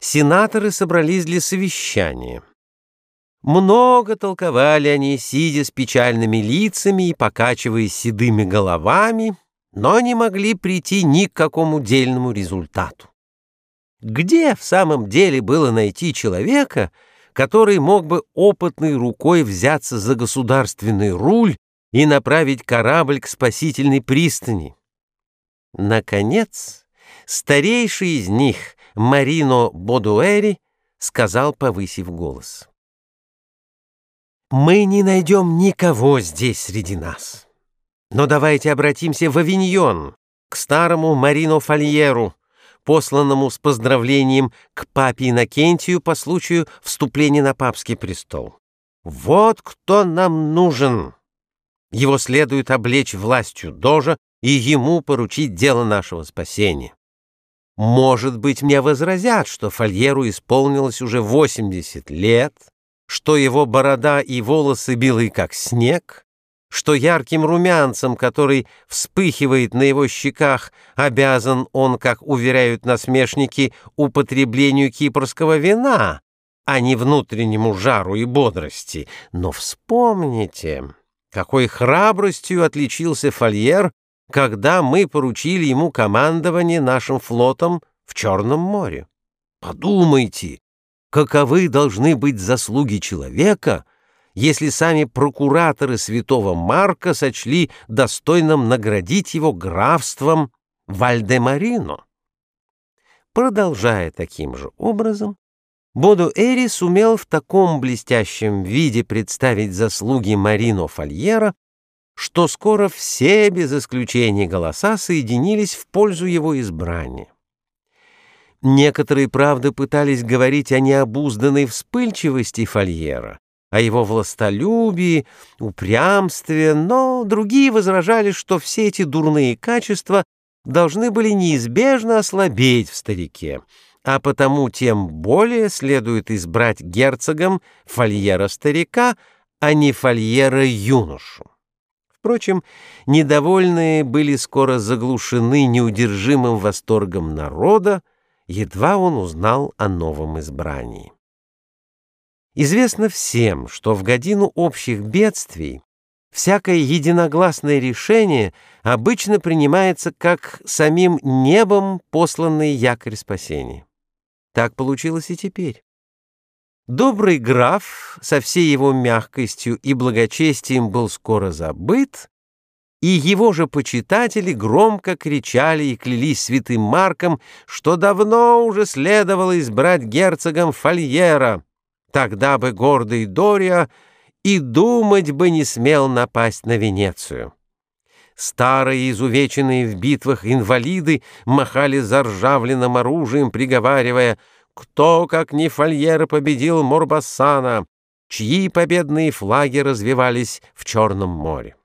сенаторы собрались для совещания. Много толковали они, сидя с печальными лицами и покачиваясь седыми головами, но не могли прийти ни к какому дельному результату. Где в самом деле было найти человека, который мог бы опытной рукой взяться за государственный руль и направить корабль к спасительной пристани? Наконец, старейший из них, Марино Бодуэри, сказал, повысив голос. «Мы не найдем никого здесь среди нас. Но давайте обратимся в Авиньон, к старому Марино Фольеру, посланному с поздравлением к папе Иннокентию по случаю вступления на папский престол. Вот кто нам нужен. Его следует облечь властью Дожа и ему поручить дело нашего спасения. Может быть, мне возразят, что Фольеру исполнилось уже 80 лет, что его борода и волосы белые, как снег, что ярким румянцем, который вспыхивает на его щеках, обязан он, как уверяют насмешники, употреблению кипрского вина, а не внутреннему жару и бодрости. Но вспомните, какой храбростью отличился Фольер когда мы поручили ему командование нашим флотом в Черном море. Подумайте, каковы должны быть заслуги человека, если сами прокураторы святого Марка сочли достойным наградить его графством Вальдемарино. Продолжая таким же образом, Боду Эри сумел в таком блестящем виде представить заслуги Марино Фольера, что скоро все, без исключения голоса, соединились в пользу его избрания. Некоторые, правда, пытались говорить о необузданной вспыльчивости Фольера, о его властолюбии, упрямстве, но другие возражали, что все эти дурные качества должны были неизбежно ослабеть в старике, а потому тем более следует избрать герцогом Фольера-старика, а не Фольера-юношу. Впрочем, недовольные были скоро заглушены неудержимым восторгом народа, едва он узнал о новом избрании. Известно всем, что в годину общих бедствий всякое единогласное решение обычно принимается как самим небом посланный якорь спасения. Так получилось и теперь. Добрый граф со всей его мягкостью и благочестием был скоро забыт, и его же почитатели громко кричали и клялись святым Марком, что давно уже следовало избрать герцогом Фольера, тогда бы гордый Дория и думать бы не смел напасть на Венецию. Старые, изувеченные в битвах инвалиды махали заржавленным оружием, приговаривая — кто, как не Фольера, победил Морбассана, чьи победные флаги развивались в Черном море?